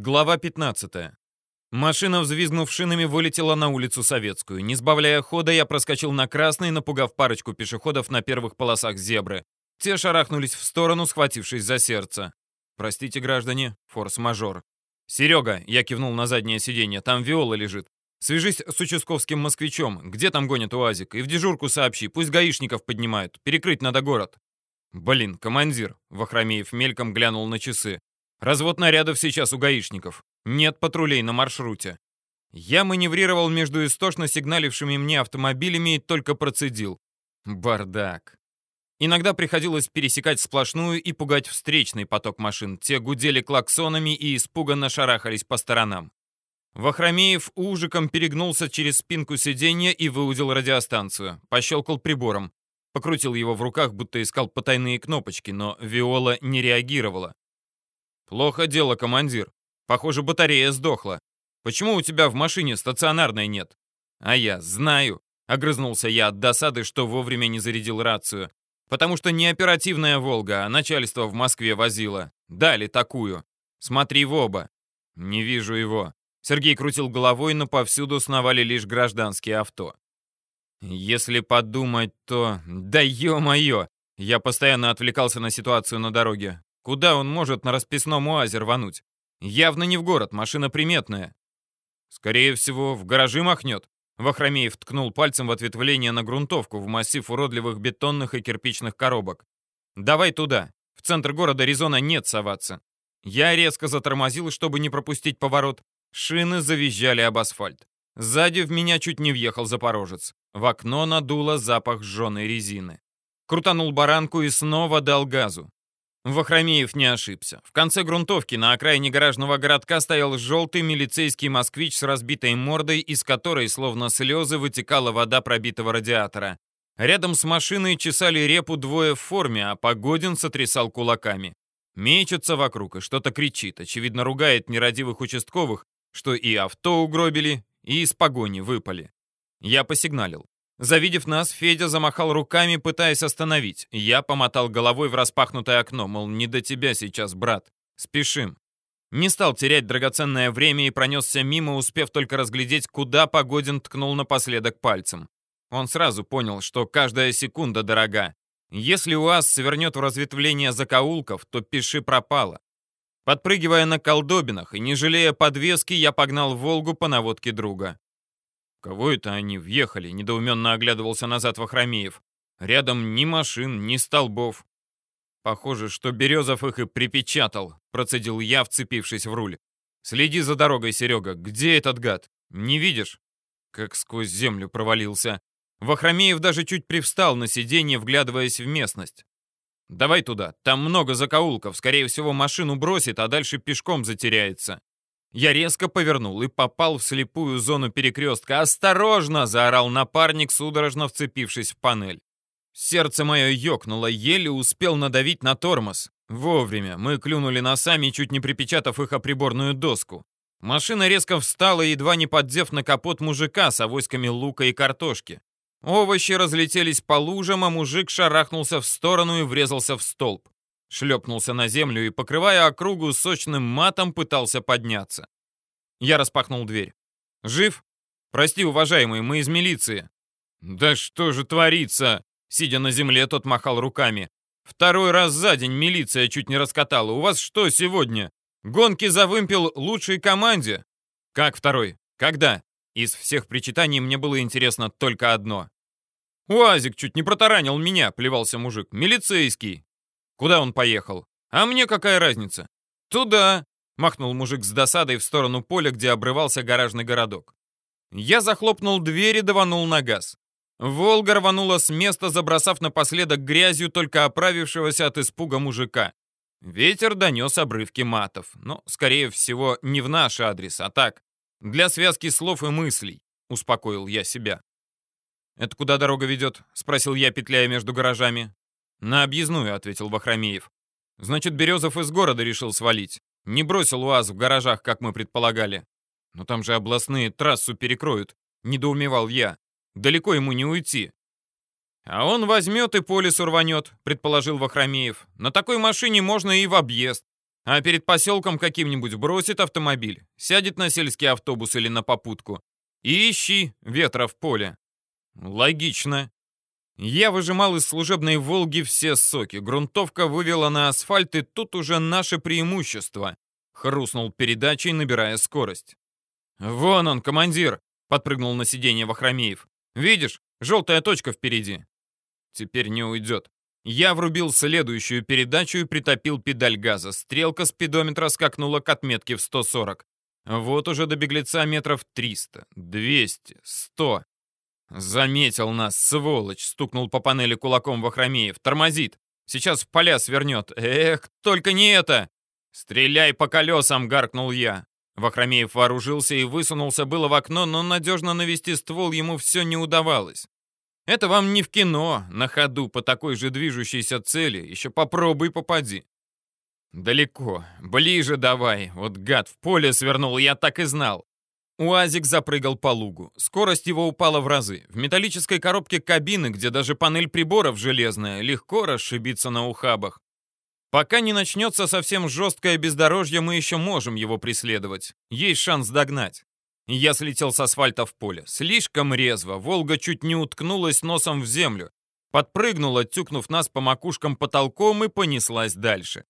Глава 15. Машина, взвизгнув шинами, вылетела на улицу Советскую. Не сбавляя хода, я проскочил на красный, напугав парочку пешеходов на первых полосах зебры. Те шарахнулись в сторону, схватившись за сердце. «Простите, граждане, форс-мажор». «Серега», — я кивнул на заднее сиденье, — «там Виола лежит. Свяжись с участковским москвичом. Где там гонит УАЗик? И в дежурку сообщи, пусть гаишников поднимают. Перекрыть надо город». «Блин, командир», — Вахромеев мельком глянул на часы. Развод нарядов сейчас у гаишников. Нет патрулей на маршруте. Я маневрировал между истошно сигналившими мне автомобилями и только процедил. Бардак. Иногда приходилось пересекать сплошную и пугать встречный поток машин. Те гудели клаксонами и испуганно шарахались по сторонам. Вахромеев ужиком перегнулся через спинку сиденья и выудил радиостанцию. Пощелкал прибором. Покрутил его в руках, будто искал потайные кнопочки, но Виола не реагировала. «Плохо дело, командир. Похоже, батарея сдохла. Почему у тебя в машине стационарной нет?» «А я знаю», — огрызнулся я от досады, что вовремя не зарядил рацию. «Потому что не оперативная «Волга», а начальство в Москве возило. Дали такую. Смотри в оба». «Не вижу его». Сергей крутил головой, но повсюду сновали лишь гражданские авто. «Если подумать, то... Да ё-моё!» Я постоянно отвлекался на ситуацию на дороге. Куда он может на расписном УАЗе рвануть? Явно не в город, машина приметная. Скорее всего, в гаражи махнет. Вахромеев ткнул пальцем в ответвление на грунтовку в массив уродливых бетонных и кирпичных коробок. «Давай туда. В центр города резона нет соваться». Я резко затормозил, чтобы не пропустить поворот. Шины завизжали об асфальт. Сзади в меня чуть не въехал запорожец. В окно надуло запах сжженной резины. Крутанул баранку и снова дал газу. Вахромеев не ошибся. В конце грунтовки на окраине гаражного городка стоял желтый милицейский москвич с разбитой мордой, из которой, словно слезы, вытекала вода пробитого радиатора. Рядом с машиной чесали репу двое в форме, а Погодин сотрясал кулаками. Мечется вокруг и что-то кричит, очевидно, ругает нерадивых участковых, что и авто угробили, и из погони выпали. Я посигналил. Завидев нас, Федя замахал руками, пытаясь остановить. Я помотал головой в распахнутое окно, мол, не до тебя сейчас, брат. Спешим. Не стал терять драгоценное время и пронесся мимо, успев только разглядеть, куда Погодин ткнул напоследок пальцем. Он сразу понял, что каждая секунда дорога. Если УАЗ свернет в разветвление закоулков, то пиши пропало. Подпрыгивая на колдобинах и не жалея подвески, я погнал «Волгу» по наводке друга. «Кого это они въехали?» — недоуменно оглядывался назад Вахромеев. «Рядом ни машин, ни столбов». «Похоже, что Березов их и припечатал», — процедил я, вцепившись в руль. «Следи за дорогой, Серега. Где этот гад? Не видишь?» Как сквозь землю провалился. Вахромеев даже чуть привстал на сиденье, вглядываясь в местность. «Давай туда. Там много закоулков. Скорее всего, машину бросит, а дальше пешком затеряется». Я резко повернул и попал в слепую зону перекрестка. «Осторожно!» — заорал напарник, судорожно вцепившись в панель. Сердце мое ёкнуло, еле успел надавить на тормоз. Вовремя. Мы клюнули носами, чуть не припечатав их о приборную доску. Машина резко встала, едва не поддев на капот мужика с авоськами лука и картошки. Овощи разлетелись по лужам, а мужик шарахнулся в сторону и врезался в столб шлепнулся на землю и, покрывая округу сочным матом, пытался подняться. Я распахнул дверь. «Жив? Прости, уважаемый, мы из милиции». «Да что же творится?» Сидя на земле, тот махал руками. «Второй раз за день милиция чуть не раскатала. У вас что сегодня? Гонки за вымпел лучшей команде?» «Как второй? Когда?» Из всех причитаний мне было интересно только одно. «Уазик чуть не протаранил меня», — плевался мужик. «Милицейский. Куда он поехал? А мне какая разница? Туда, махнул мужик с досадой в сторону поля, где обрывался гаражный городок. Я захлопнул дверь и даванул на газ. Волга рванула с места, забросав напоследок грязью только оправившегося от испуга мужика. Ветер донес обрывки матов, но, скорее всего, не в наш адрес, а так, для связки слов и мыслей, успокоил я себя. «Это куда дорога ведет?» — спросил я, петляя между гаражами. «На объездную», — ответил Вахромеев. «Значит, Березов из города решил свалить. Не бросил УАЗ в гаражах, как мы предполагали. Но там же областные трассу перекроют», — недоумевал я. «Далеко ему не уйти». «А он возьмет и по лесу рванет», — предположил Вахромеев. «На такой машине можно и в объезд. А перед поселком каким-нибудь бросит автомобиль, сядет на сельский автобус или на попутку. И ищи ветра в поле. Логично. Я выжимал из служебной «Волги» все соки. Грунтовка вывела на асфальт, и тут уже наше преимущество. Хрустнул передачей, набирая скорость. «Вон он, командир!» — подпрыгнул на сиденье Вахромеев. «Видишь, желтая точка впереди». «Теперь не уйдет». Я врубил следующую передачу и притопил педаль газа. Стрелка спидометра скакнула к отметке в 140. Вот уже до беглеца метров 300, 200, 100. «Заметил нас, сволочь!» — стукнул по панели кулаком Вахромеев. «Тормозит! Сейчас в поля свернет! Эх, только не это!» «Стреляй по колесам!» — гаркнул я. Вахромеев вооружился и высунулся было в окно, но надежно навести ствол ему все не удавалось. Это вам не в кино, на ходу по такой же движущейся цели, еще попробуй попади. Далеко, ближе давай, вот гад в поле свернул, я так и знал. УАЗик запрыгал по лугу. Скорость его упала в разы. В металлической коробке кабины, где даже панель приборов железная, легко расшибиться на ухабах. Пока не начнется совсем жесткое бездорожье, мы еще можем его преследовать. Есть шанс догнать. Я слетел с асфальта в поле. Слишком резво. Волга чуть не уткнулась носом в землю. Подпрыгнула, тюкнув нас по макушкам потолком и понеслась дальше.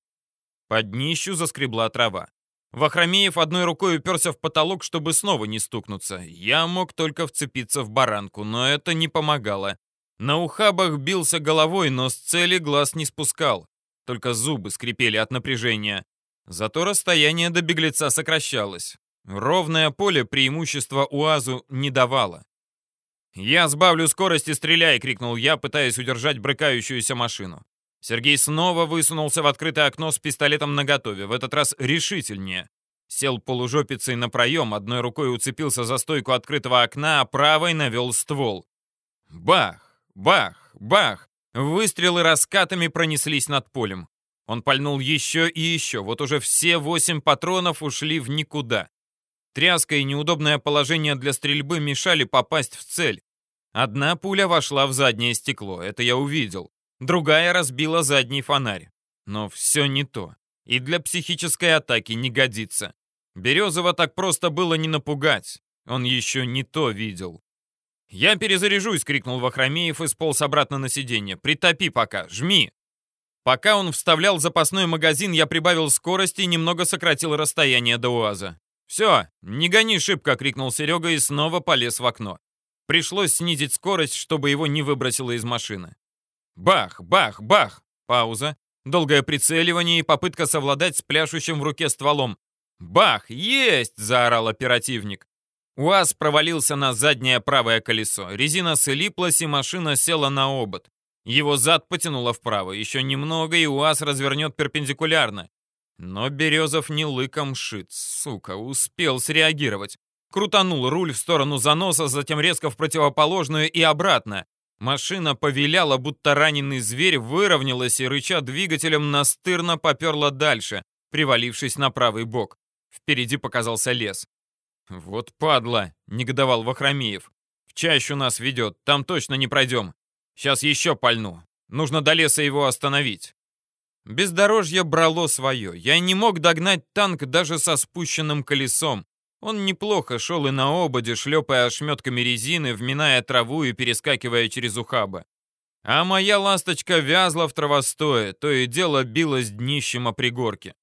Под днищу заскребла трава. Вахромеев одной рукой уперся в потолок, чтобы снова не стукнуться. Я мог только вцепиться в баранку, но это не помогало. На ухабах бился головой, но с цели глаз не спускал. Только зубы скрипели от напряжения. Зато расстояние до беглеца сокращалось. Ровное поле преимущества УАЗу не давало. «Я сбавлю скорость и стреляй!» — крикнул я, пытаясь удержать брыкающуюся машину. Сергей снова высунулся в открытое окно с пистолетом наготове, в этот раз решительнее. Сел полужопицей на проем, одной рукой уцепился за стойку открытого окна, а правой навел ствол. Бах! Бах! Бах! Выстрелы раскатами пронеслись над полем. Он пальнул еще и еще, вот уже все восемь патронов ушли в никуда. Тряска и неудобное положение для стрельбы мешали попасть в цель. Одна пуля вошла в заднее стекло, это я увидел другая разбила задний фонарь. Но все не то. И для психической атаки не годится. Березова так просто было не напугать. Он еще не то видел. «Я перезаряжусь!» — крикнул Вахромеев и сполз обратно на сиденье. «Притопи пока! Жми!» Пока он вставлял запасной магазин, я прибавил скорость и немного сократил расстояние до УАЗа. «Все, не гони шибко!» — крикнул Серега и снова полез в окно. Пришлось снизить скорость, чтобы его не выбросило из машины. Бах, бах, бах. Пауза. Долгое прицеливание и попытка совладать с пляшущим в руке стволом. «Бах! Есть!» — заорал оперативник. УАЗ провалился на заднее правое колесо. Резина слиплась, и машина села на обод. Его зад потянуло вправо. Еще немного, и УАЗ развернет перпендикулярно. Но Березов не лыком шит. Сука, успел среагировать. Крутанул руль в сторону заноса, затем резко в противоположную и обратно. Машина повиляла, будто раненый зверь, выровнялась и, рыча двигателем, настырно поперла дальше, привалившись на правый бок. Впереди показался лес. «Вот падла!» — негодовал Вахромеев. «В чащу нас ведет, там точно не пройдем. Сейчас еще пальну. Нужно до леса его остановить». Бездорожье брало свое. Я не мог догнать танк даже со спущенным колесом. Он неплохо шел и на ободе, шлепая ошметками резины, вминая траву и перескакивая через ухабы. А моя ласточка вязла в травостое, то и дело билась днищем о пригорке.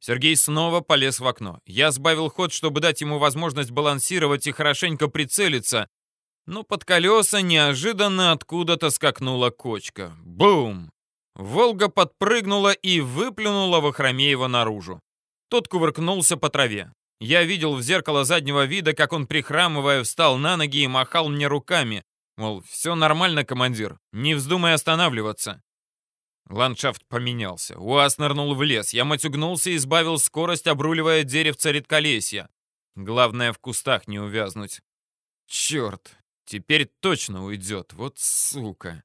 Сергей снова полез в окно. Я сбавил ход, чтобы дать ему возможность балансировать и хорошенько прицелиться, но под колеса неожиданно откуда-то скакнула кочка. Бум! Волга подпрыгнула и выплюнула Вахромеева наружу. Тот кувыркнулся по траве. Я видел в зеркало заднего вида, как он, прихрамывая, встал на ноги и махал мне руками. Мол, все нормально, командир, не вздумай останавливаться. Ландшафт поменялся. УАЗ нырнул в лес. Я матюгнулся и избавил скорость, обруливая деревце редколесья. Главное, в кустах не увязнуть. Черт, теперь точно уйдет. Вот сука.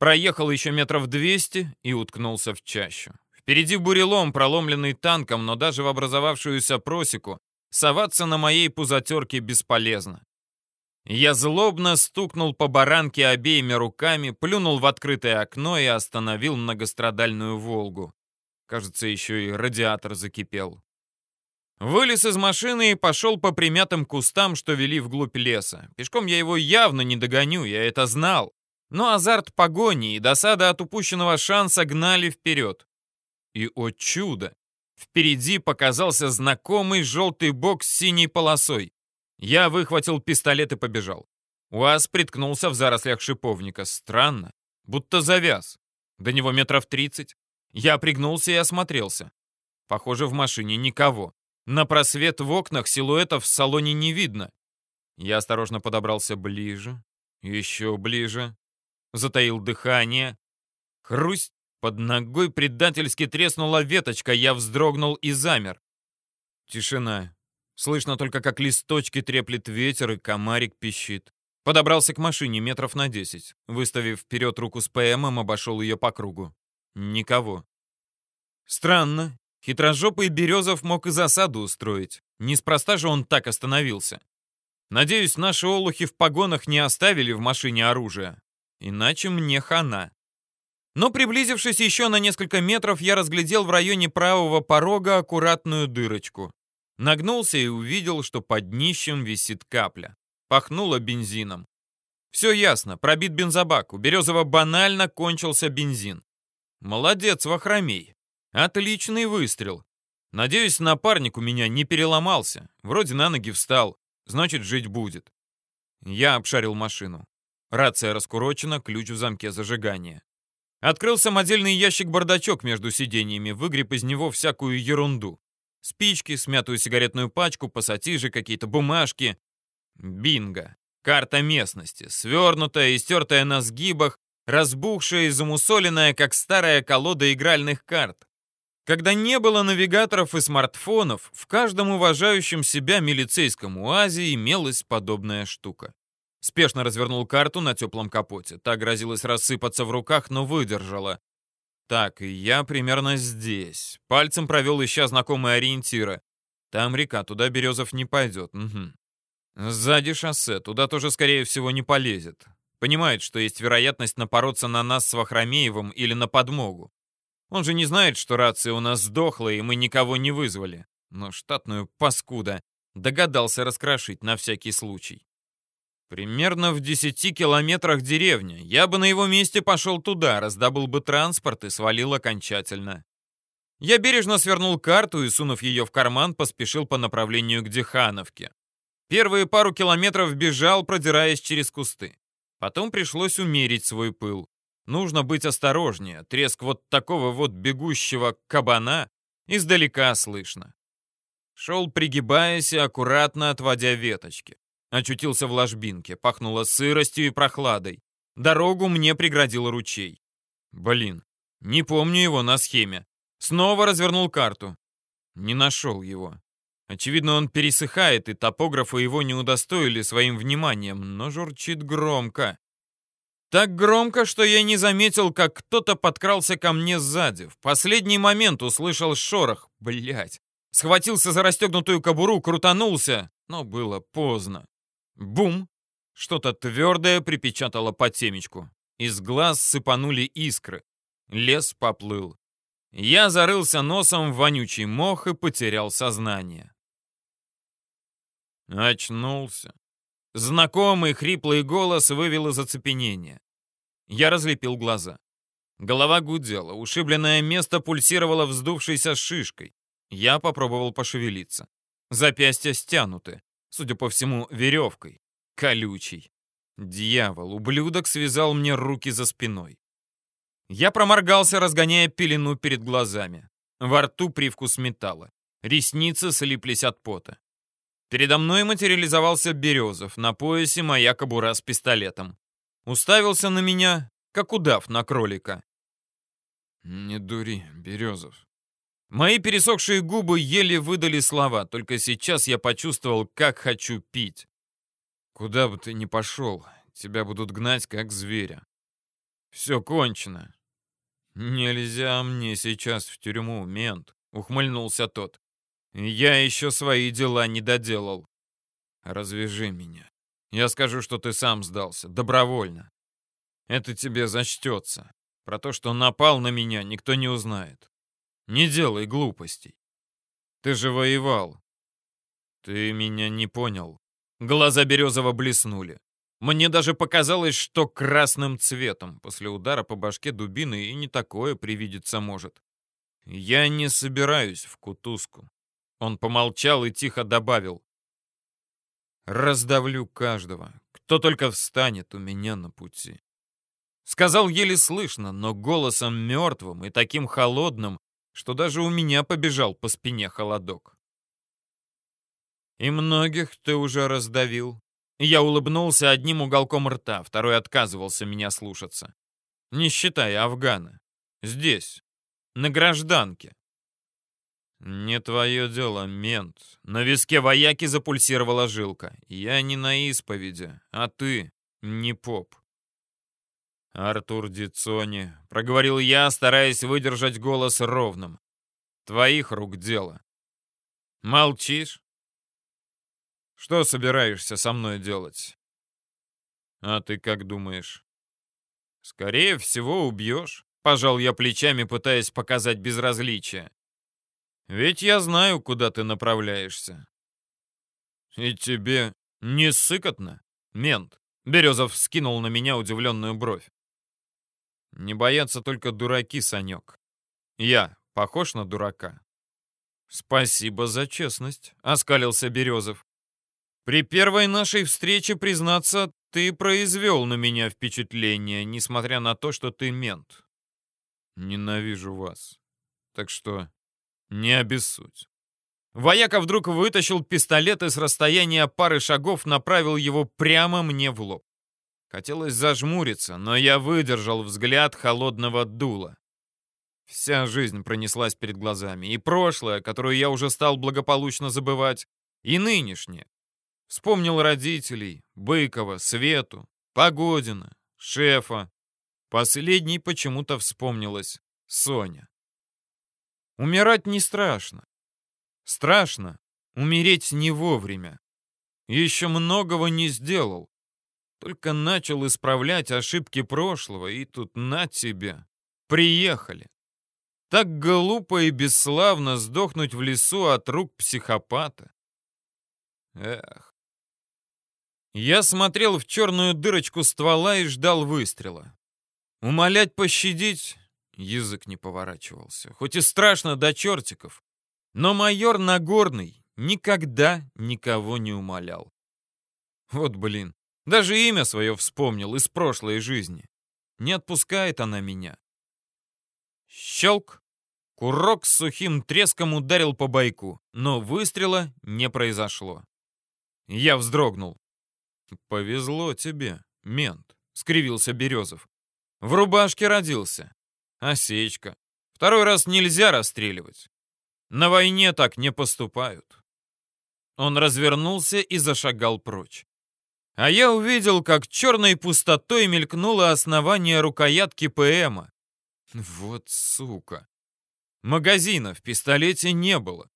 Проехал еще метров двести и уткнулся в чащу. Впереди бурелом, проломленный танком, но даже в образовавшуюся просеку соваться на моей пузатерке бесполезно. Я злобно стукнул по баранке обеими руками, плюнул в открытое окно и остановил многострадальную «Волгу». Кажется, еще и радиатор закипел. Вылез из машины и пошел по примятым кустам, что вели вглубь леса. Пешком я его явно не догоню, я это знал. Но азарт погони и досада от упущенного шанса гнали вперед. И, о чудо, впереди показался знакомый желтый бок с синей полосой. Я выхватил пистолет и побежал. УАЗ приткнулся в зарослях шиповника. Странно, будто завяз. До него метров тридцать. Я пригнулся и осмотрелся. Похоже, в машине никого. На просвет в окнах силуэтов в салоне не видно. Я осторожно подобрался ближе, еще ближе. Затаил дыхание. Хрусть, под ногой предательски треснула веточка, я вздрогнул и замер. Тишина. Слышно только, как листочки треплет ветер и комарик пищит. Подобрался к машине метров на десять. Выставив вперед руку с ПМом, обошел ее по кругу. Никого. Странно. Хитрожопый Березов мог и засаду устроить. Неспроста же он так остановился. Надеюсь, наши олухи в погонах не оставили в машине оружие. Иначе мне хана. Но приблизившись еще на несколько метров, я разглядел в районе правого порога аккуратную дырочку. Нагнулся и увидел, что под днищем висит капля. Пахнуло бензином. Все ясно, пробит бензобак. У Березова банально кончился бензин. Молодец, Вахромей. Отличный выстрел. Надеюсь, напарник у меня не переломался. Вроде на ноги встал. Значит, жить будет. Я обшарил машину. Рация раскурочена, ключ в замке зажигания. Открыл самодельный ящик-бардачок между сиденьями, выгреб из него всякую ерунду. Спички, смятую сигаретную пачку, пассатижи, какие-то бумажки. Бинго. Карта местности, свернутая и стертая на сгибах, разбухшая и замусоленная, как старая колода игральных карт. Когда не было навигаторов и смартфонов, в каждом уважающем себя милицейском УАЗе имелась подобная штука. Спешно развернул карту на теплом капоте. Та грозилась рассыпаться в руках, но выдержала. Так, я примерно здесь. Пальцем провел, ища знакомые ориентиры. Там река, туда Березов не пойдет. Угу. Сзади шоссе, туда тоже, скорее всего, не полезет. Понимает, что есть вероятность напороться на нас с Вахромеевым или на подмогу. Он же не знает, что рация у нас сдохла, и мы никого не вызвали. Но штатную паскуда догадался раскрошить на всякий случай. Примерно в 10 километрах деревня. Я бы на его месте пошел туда, раздобыл бы транспорт и свалил окончательно. Я бережно свернул карту и, сунув ее в карман, поспешил по направлению к Дихановке. Первые пару километров бежал, продираясь через кусты. Потом пришлось умерить свой пыл. Нужно быть осторожнее. Треск вот такого вот бегущего кабана издалека слышно. Шел, пригибаясь и аккуратно отводя веточки. Очутился в ложбинке, пахнуло сыростью и прохладой. Дорогу мне преградил ручей. Блин, не помню его на схеме. Снова развернул карту. Не нашел его. Очевидно, он пересыхает, и топографы его не удостоили своим вниманием, но журчит громко. Так громко, что я не заметил, как кто-то подкрался ко мне сзади. В последний момент услышал шорох. Блять. Схватился за расстегнутую кобуру, крутанулся, но было поздно. Бум! Что-то твердое припечатало по темечку. Из глаз сыпанули искры. Лес поплыл. Я зарылся носом в вонючий мох и потерял сознание. Очнулся. Знакомый хриплый голос вывел из оцепенения. Я разлепил глаза. Голова гудела, ушибленное место пульсировало вздувшейся шишкой. Я попробовал пошевелиться. Запястья стянуты судя по всему, веревкой. Колючий. Дьявол, ублюдок связал мне руки за спиной. Я проморгался, разгоняя пелену перед глазами. Во рту привкус металла. Ресницы слиплись от пота. Передо мной материализовался Березов, на поясе моя кобура с пистолетом. Уставился на меня, как удав на кролика. «Не дури, Березов. Мои пересохшие губы еле выдали слова, только сейчас я почувствовал, как хочу пить. Куда бы ты ни пошел, тебя будут гнать, как зверя. Все кончено. Нельзя мне сейчас в тюрьму, мент, ухмыльнулся тот. Я еще свои дела не доделал. Развяжи меня. Я скажу, что ты сам сдался, добровольно. Это тебе зачтется. Про то, что напал на меня, никто не узнает. Не делай глупостей. Ты же воевал. Ты меня не понял. Глаза Березова блеснули. Мне даже показалось, что красным цветом после удара по башке дубины и не такое привидеться может. Я не собираюсь в кутузку. Он помолчал и тихо добавил. Раздавлю каждого, кто только встанет у меня на пути. Сказал еле слышно, но голосом мертвым и таким холодным, что даже у меня побежал по спине холодок. И многих ты уже раздавил. Я улыбнулся одним уголком рта, второй отказывался меня слушаться. Не считая Афгана. Здесь, на гражданке. «Не твое дело, мент». На виске вояки запульсировала жилка. «Я не на исповеди, а ты не поп». «Артур Дицони», — проговорил я, стараясь выдержать голос ровным. «Твоих рук дело». «Молчишь?» «Что собираешься со мной делать?» «А ты как думаешь?» «Скорее всего, убьешь», — пожал я плечами, пытаясь показать безразличие. Ведь я знаю, куда ты направляешься. И тебе не сыкотно, мент? Березов скинул на меня удивленную бровь. Не боятся только дураки, Санек. Я похож на дурака? Спасибо за честность, оскалился Березов. При первой нашей встрече, признаться, ты произвел на меня впечатление, несмотря на то, что ты мент. Ненавижу вас. Так что не обессудь. Вояка вдруг вытащил пистолет и с расстояния пары шагов направил его прямо мне в лоб. Хотелось зажмуриться, но я выдержал взгляд холодного дула. Вся жизнь пронеслась перед глазами. И прошлое, которое я уже стал благополучно забывать, и нынешнее. Вспомнил родителей, Быкова, Свету, Погодина, шефа. Последней почему-то вспомнилась Соня. Умирать не страшно. Страшно умереть не вовремя. Еще многого не сделал. Только начал исправлять ошибки прошлого, и тут на тебе. Приехали. Так глупо и бесславно сдохнуть в лесу от рук психопата. Эх. Я смотрел в черную дырочку ствола и ждал выстрела. Умолять пощадить Язык не поворачивался. Хоть и страшно до чертиков. Но майор Нагорный никогда никого не умолял. Вот блин, даже имя свое вспомнил из прошлой жизни. Не отпускает она меня. Щелк. Курок с сухим треском ударил по байку, но выстрела не произошло. Я вздрогнул. «Повезло тебе, мент», — скривился Березов. «В рубашке родился. Осечка. Второй раз нельзя расстреливать. На войне так не поступают. Он развернулся и зашагал прочь. А я увидел, как черной пустотой мелькнуло основание рукоятки ПМа. Вот сука. Магазина в пистолете не было.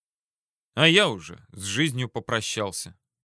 А я уже с жизнью попрощался.